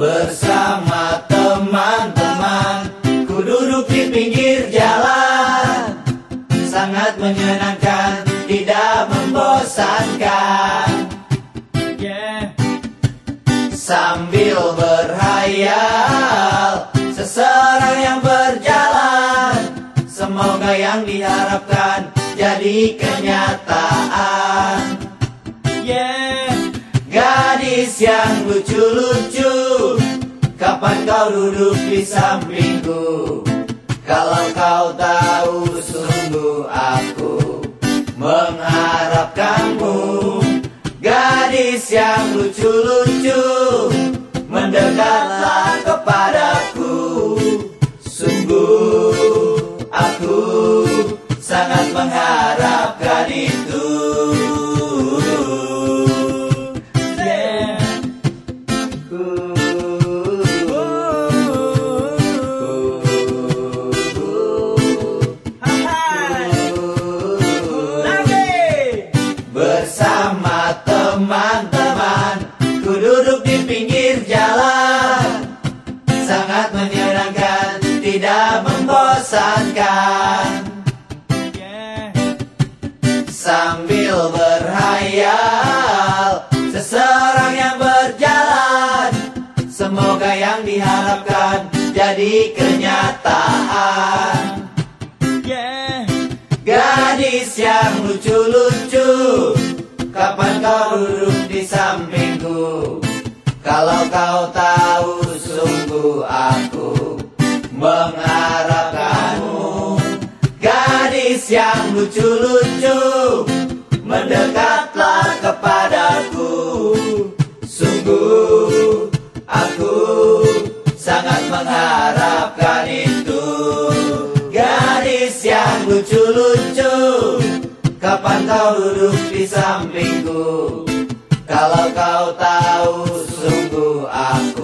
Bersama teman-teman Ku duduk di pinggir jalan Sangat menyenangkan Tidak membosankan Yeah. Sambil berhayal Seseorang yang berjalan Semoga yang diharapkan Jadi kenyataan Yeah. Gadis yang lucu-lucu. Kapan kau duduk di sampingku? Kalau kau tahu sungguh aku Mengharapkanmu. Gadis yang lucu-lucu Mendekatlah kepadaku. Sungguh aku sangat mengharapkan teman-teman Ku duduk di pinggir jalan Sangat menyenangkan Tidak membosankan. Sambil berhayal Seseorang yang berjalan Semoga yang diharapkan Jadi kenyataan. Gadis yang lucu-lucu Gadis yang lucu-lucu Mendekatlah kepadaku. Sungguh aku sangat mengharapkan itu. Gadis yang lucu-lucu Kapan kau duduk di sampingku? Kalau kau tahu sungguh aku